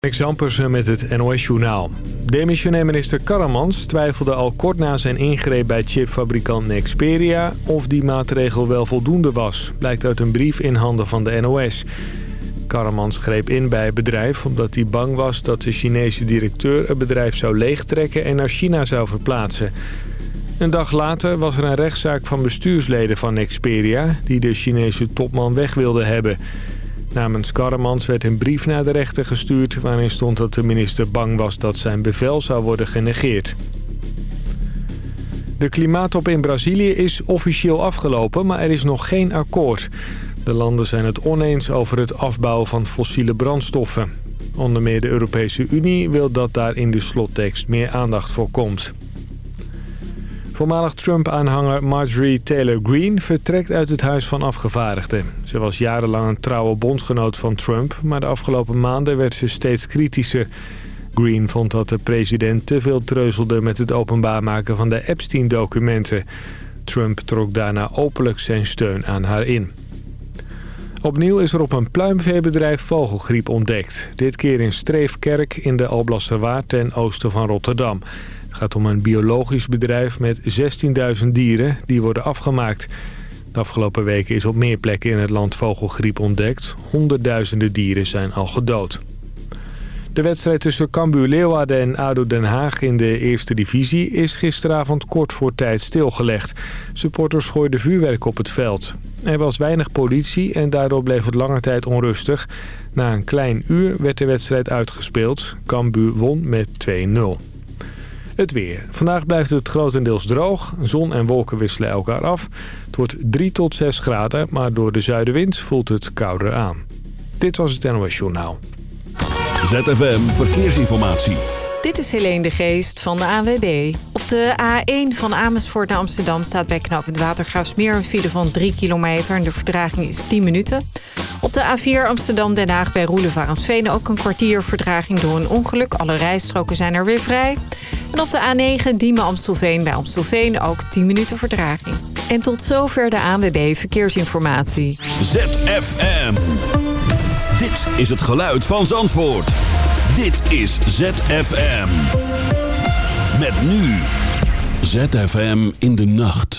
Ampersen met het NOS-journaal. Demissionair minister Karamans twijfelde al kort na zijn ingreep bij chipfabrikant Nexperia... of die maatregel wel voldoende was, blijkt uit een brief in handen van de NOS. Karamans greep in bij het bedrijf omdat hij bang was dat de Chinese directeur... het bedrijf zou leegtrekken en naar China zou verplaatsen. Een dag later was er een rechtszaak van bestuursleden van Nexperia... die de Chinese topman weg wilden hebben... Namens Karremans werd een brief naar de rechter gestuurd... waarin stond dat de minister bang was dat zijn bevel zou worden genegeerd. De klimaattop in Brazilië is officieel afgelopen, maar er is nog geen akkoord. De landen zijn het oneens over het afbouwen van fossiele brandstoffen. Onder meer de Europese Unie wil dat daar in de slottekst meer aandacht voor komt. Voormalig Trump-aanhanger Marjorie Taylor Greene vertrekt uit het Huis van Afgevaardigden. Ze was jarenlang een trouwe bondgenoot van Trump, maar de afgelopen maanden werd ze steeds kritischer. Greene vond dat de president te veel treuzelde met het openbaar maken van de Epstein-documenten. Trump trok daarna openlijk zijn steun aan haar in. Opnieuw is er op een pluimveebedrijf vogelgriep ontdekt. Dit keer in Streefkerk in de Alblasserwaard ten oosten van Rotterdam. Gaat om een biologisch bedrijf met 16.000 dieren die worden afgemaakt. De afgelopen weken is op meer plekken in het land vogelgriep ontdekt. Honderdduizenden dieren zijn al gedood. De wedstrijd tussen Cambuur Leeuwarden en ADO Den Haag in de eerste divisie is gisteravond kort voor tijd stilgelegd. Supporters gooiden vuurwerk op het veld. Er was weinig politie en daardoor bleef het lange tijd onrustig. Na een klein uur werd de wedstrijd uitgespeeld. Cambuur won met 2-0. Het weer. Vandaag blijft het grotendeels droog. Zon en wolken wisselen elkaar af. Het wordt 3 tot 6 graden, maar door de zuidenwind voelt het kouder aan. Dit was het NOS Journaal. ZFM Verkeersinformatie. Dit is Helene de Geest van de ANWB. Op de A1 van Amersfoort naar Amsterdam staat bij knap het Watergraafsmeer... een file van 3 kilometer en de vertraging is 10 minuten. Op de A4 Amsterdam-Den Haag bij Roelevarensveen ook een kwartier vertraging door een ongeluk. Alle rijstroken zijn er weer vrij. En op de A9 Diemen-Amstelveen bij Amstelveen ook 10 minuten vertraging. En tot zover de ANWB Verkeersinformatie. ZFM. Dit is het geluid van Zandvoort. Dit is ZFM. Met nu. ZFM in de nacht.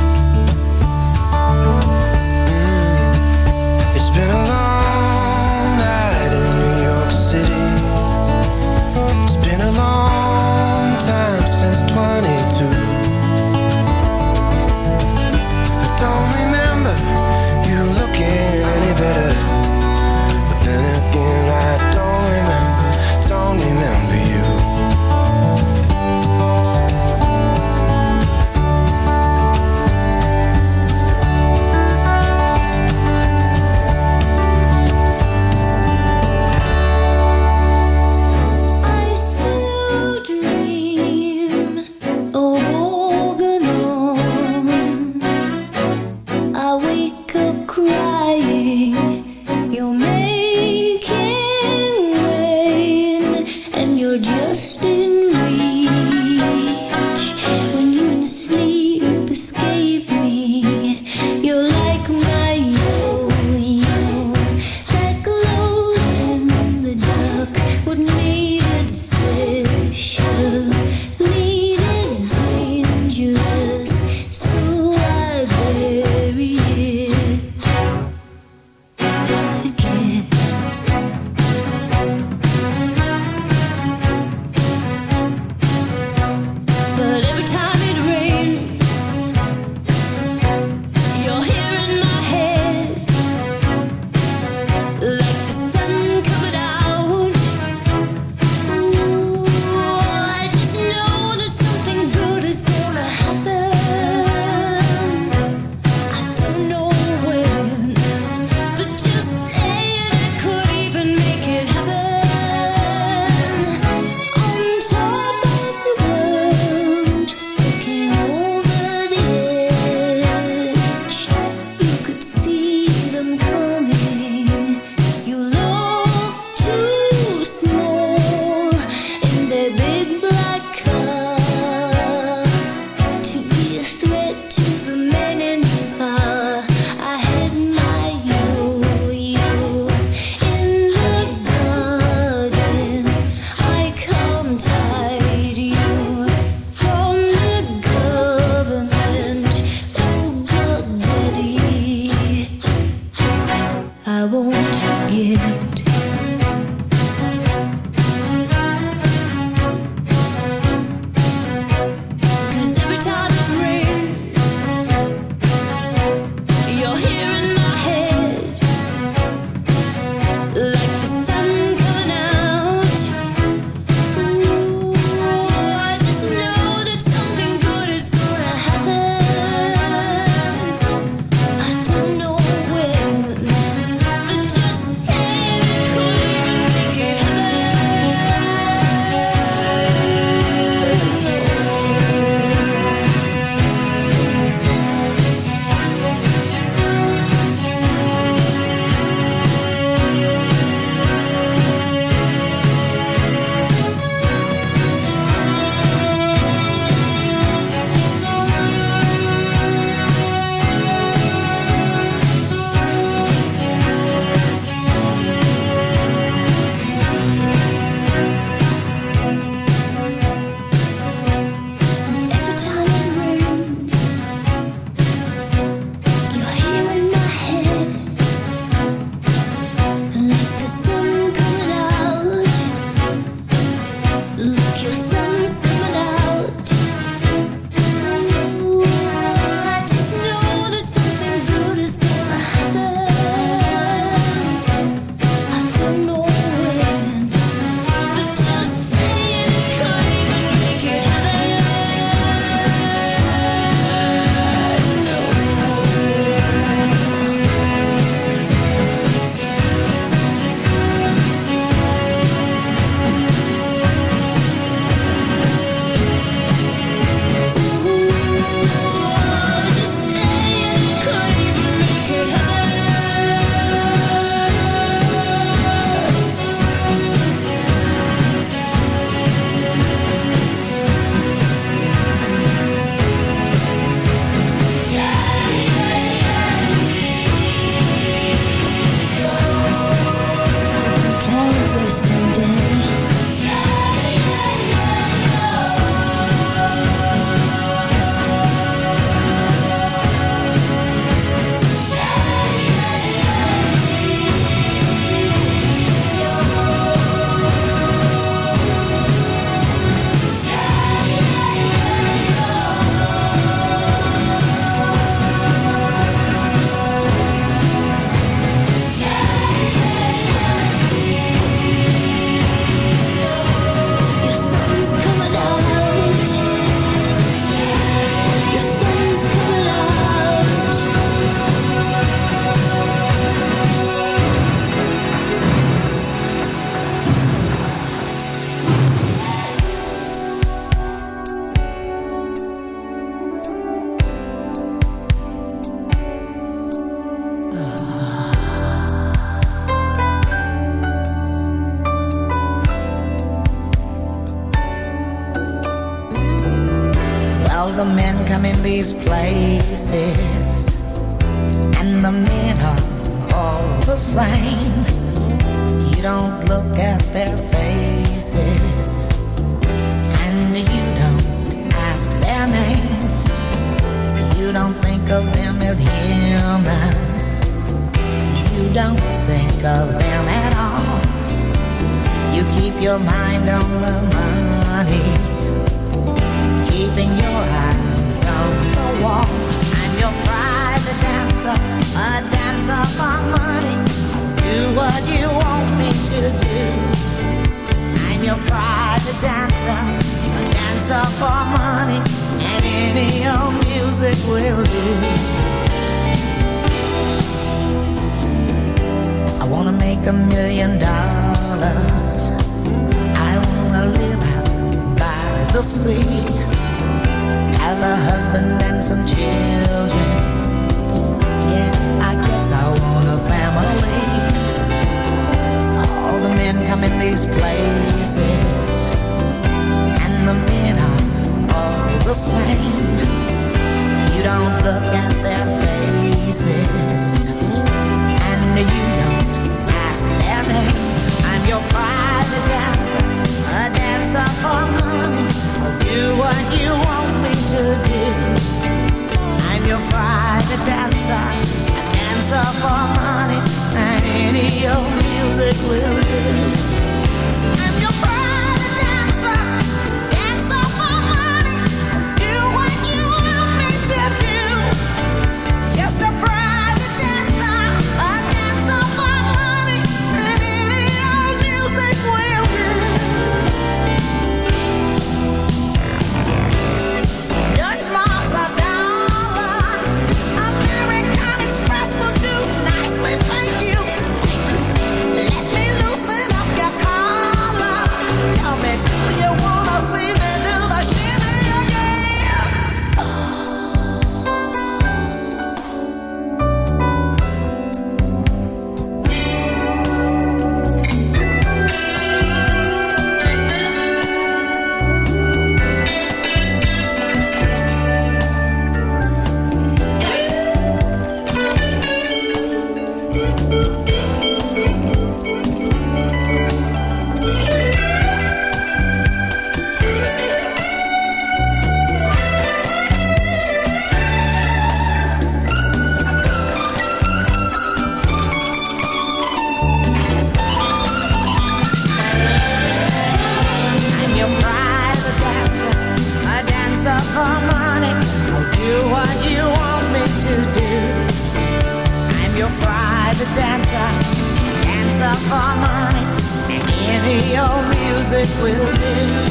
Music will do.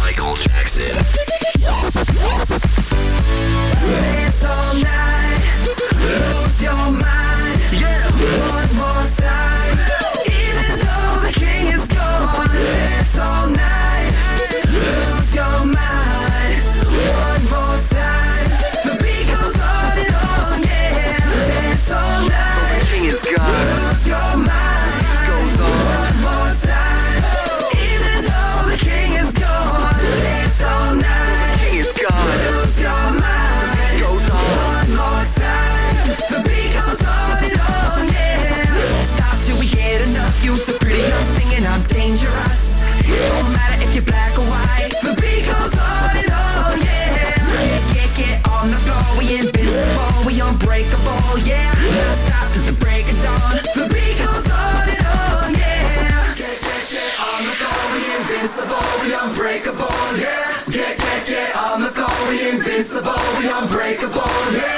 Michael Jackson. Jacob on him.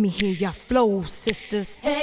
Let me hear your flow, sisters. Hey.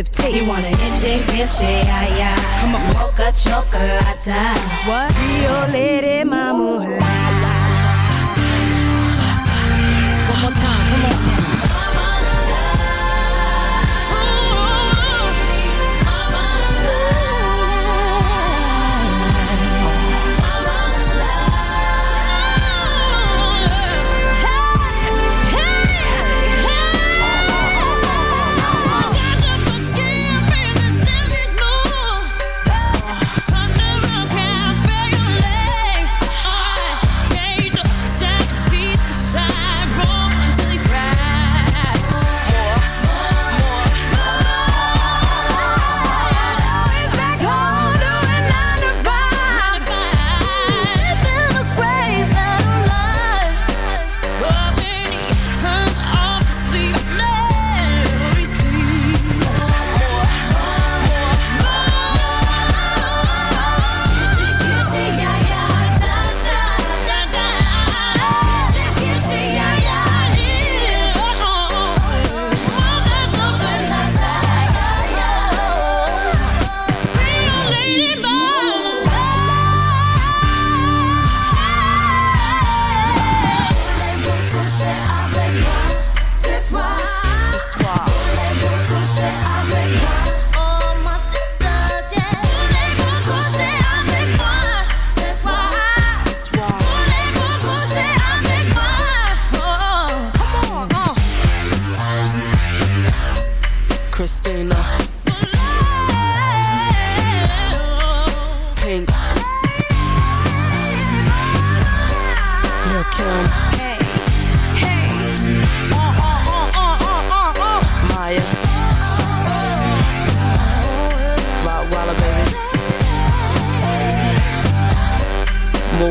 of taste. You want it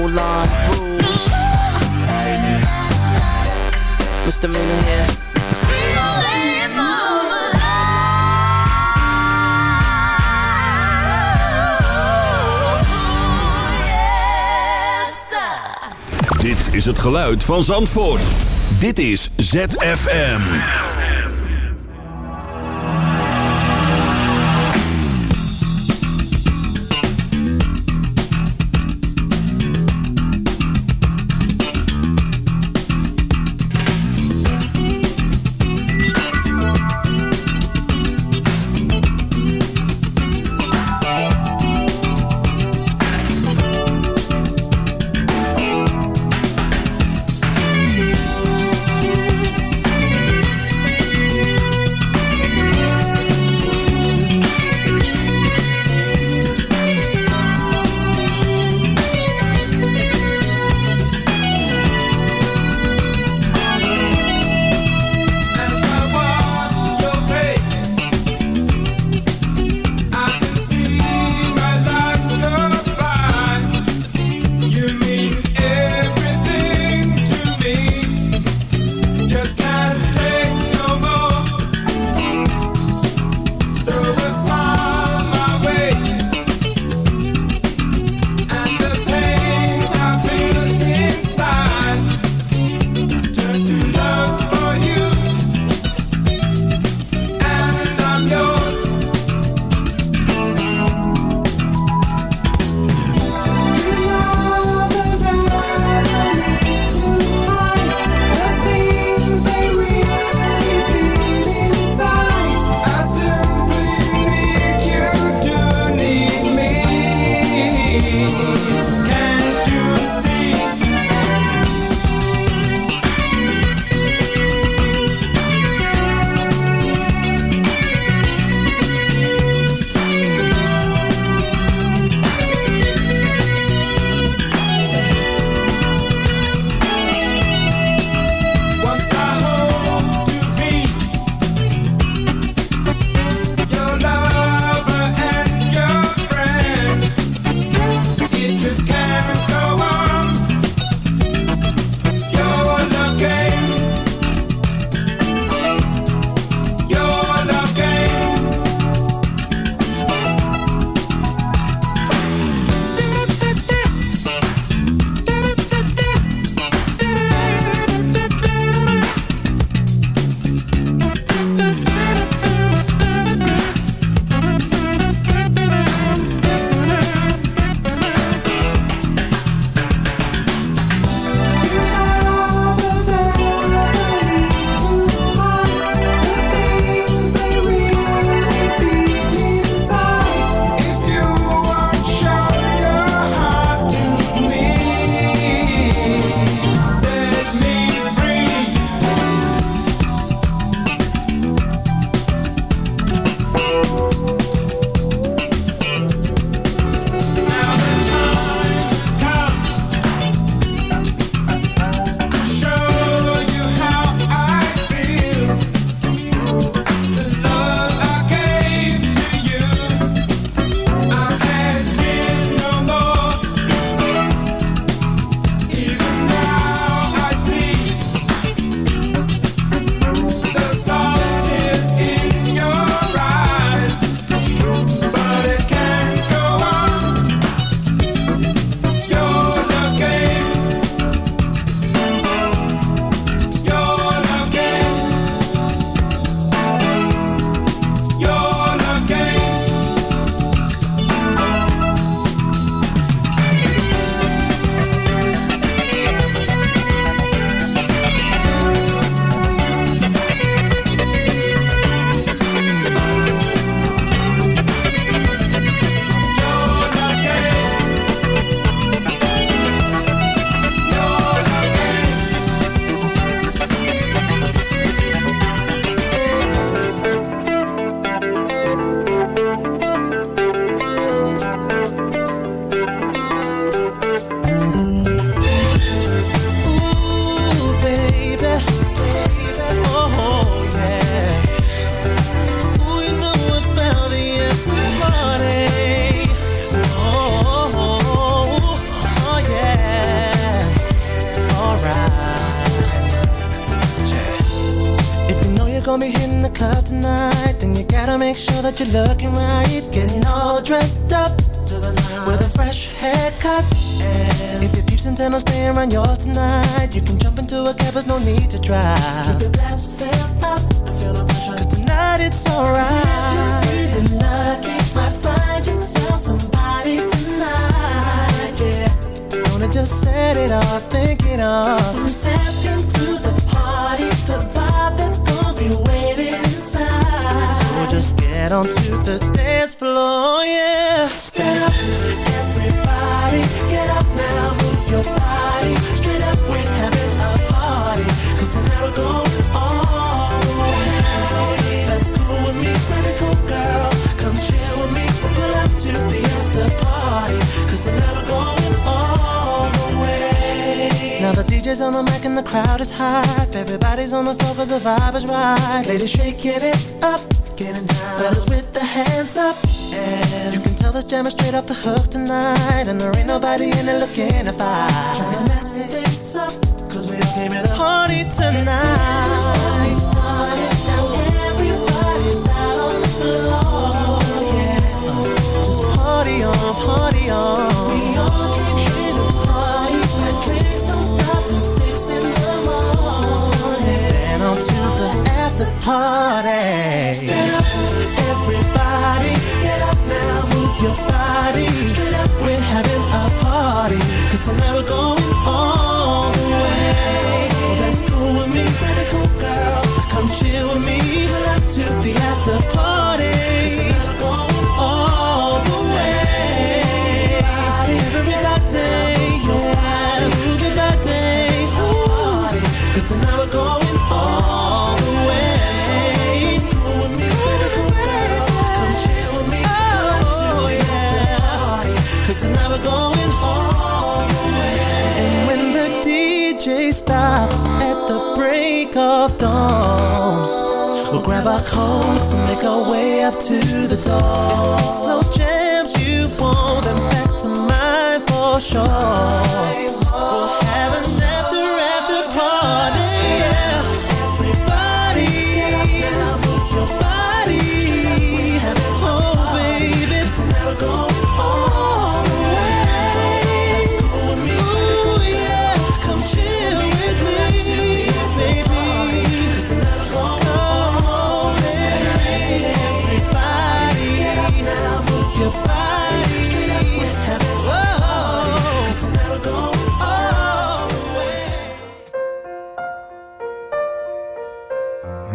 Rules. Mr. Dit is het geluid van Zandvoort. Dit is ZFM. It off. Step into the party, the vibe that's gonna be waiting inside. So just get onto the dance floor, yeah. Stand up, everybody, get up now, move your body. On the mic and the crowd is hype. Everybody's on the floor cause the vibe is right. Ladies shaking it up, getting down. Fellas with the hands up. And you can tell this jam is straight off the hook tonight. And there ain't nobody in it looking to fight. Trying to mess this up, cause we all came here to party tonight. Everybody's on the floor, yeah. Just party on, party on. We all party. Stand up, everybody. Get up now, move your body. Straight up, we're having a party. Cause tonight we're going all the way. Well, that's cool with me, pretty cool girl. Come chill with me. Pull up to the after party. Break of dawn, we'll grab our coats and make our way up to the door. If it's slow jams you want, then back to mine for sure.